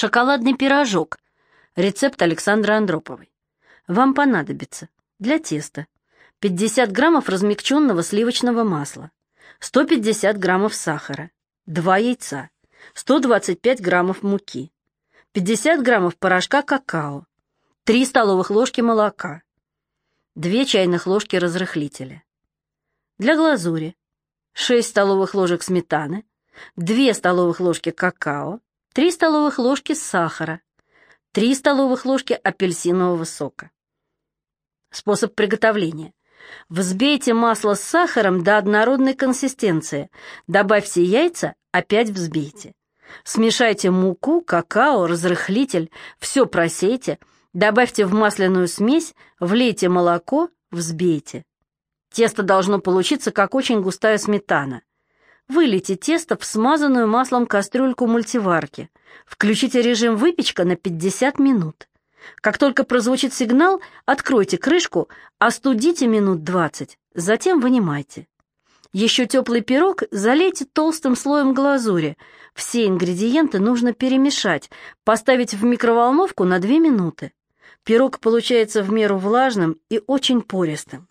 Шоколадный пирожок. Рецепт Александры Андроповой. Вам понадобится для теста 50 граммов размягченного сливочного масла, 150 граммов сахара, 2 яйца, 125 граммов муки, 50 граммов порошка какао, 3 столовых ложки молока, 2 чайных ложки разрыхлителя. Для глазури 6 столовых ложек сметаны, 2 столовых ложки какао, 3 столовых ложки сахара, 3 столовых ложки апельсинового сока. Способ приготовления. Взбейте масло с сахаром до однородной консистенции. Добавьте яйца, опять взбейте. Смешайте муку, какао, разрыхлитель, все просейте, добавьте в масляную смесь, влейте молоко, взбейте. Тесто должно получиться, как очень густая сметана. Вылейте тесто в смазанную маслом кастрюльку мультиварки. Включите режим выпечка на 50 минут. Как только прозвучит сигнал, откройте крышку, остудите минут 20, затем вынимайте. Еще теплый пирог залейте толстым слоем глазури. Все ингредиенты нужно перемешать, поставить в микроволновку на 2 минуты. Пирог получается в меру влажным и очень пористым.